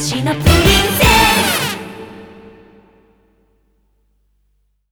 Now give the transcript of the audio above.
プリンセス